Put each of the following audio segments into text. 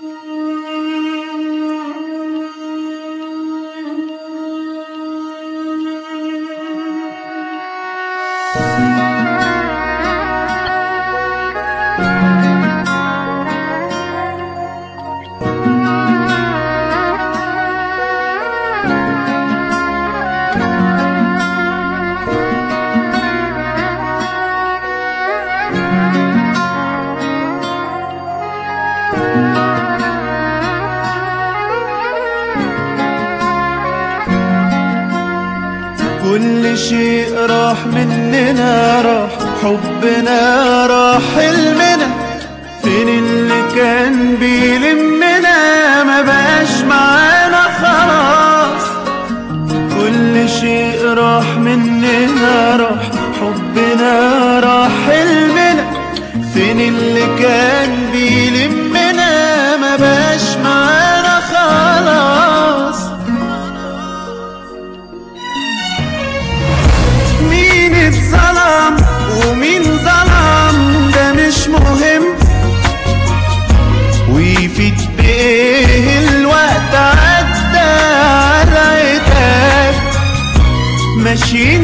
Música كل شيء راح مننا راح حبنا راح حلمنا. فين اللي كان بيلي kid?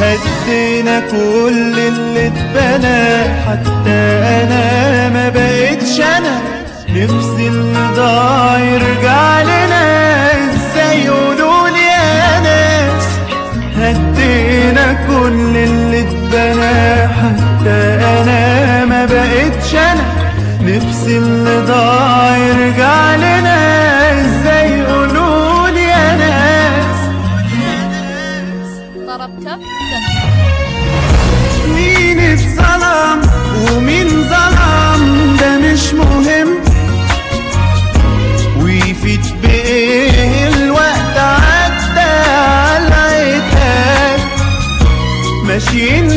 هدينا كل اللي اتبنى. حتى أنا ما بقتش أنا. نفسي اللي ضاع يرجع لنا. 行